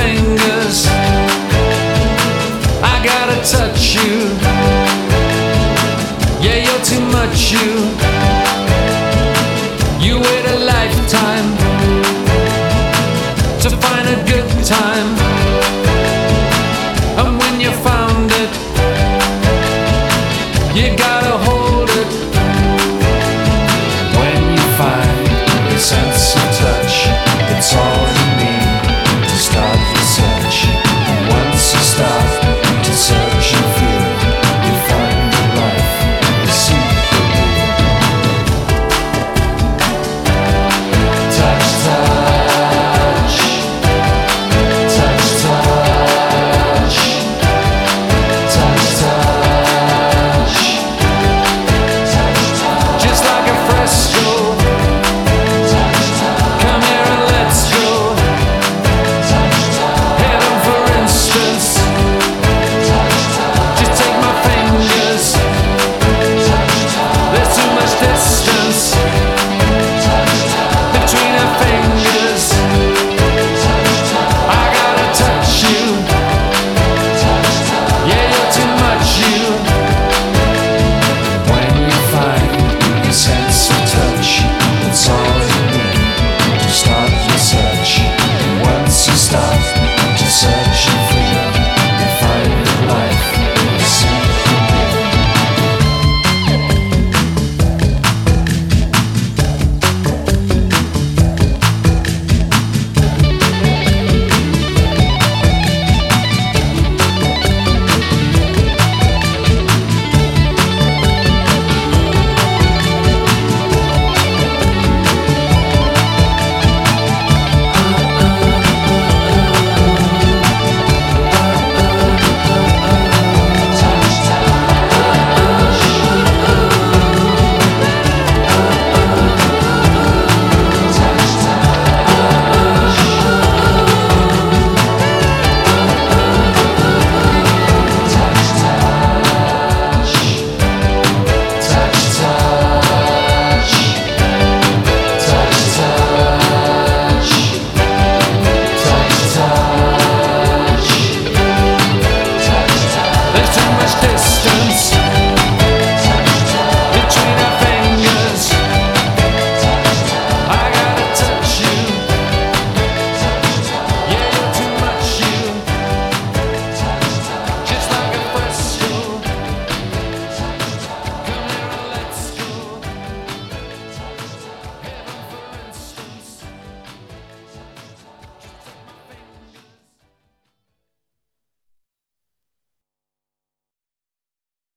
fingers. I gotta touch you. Yeah, you're too much, you. You wait a lifetime to find a good time. And when you found it, you got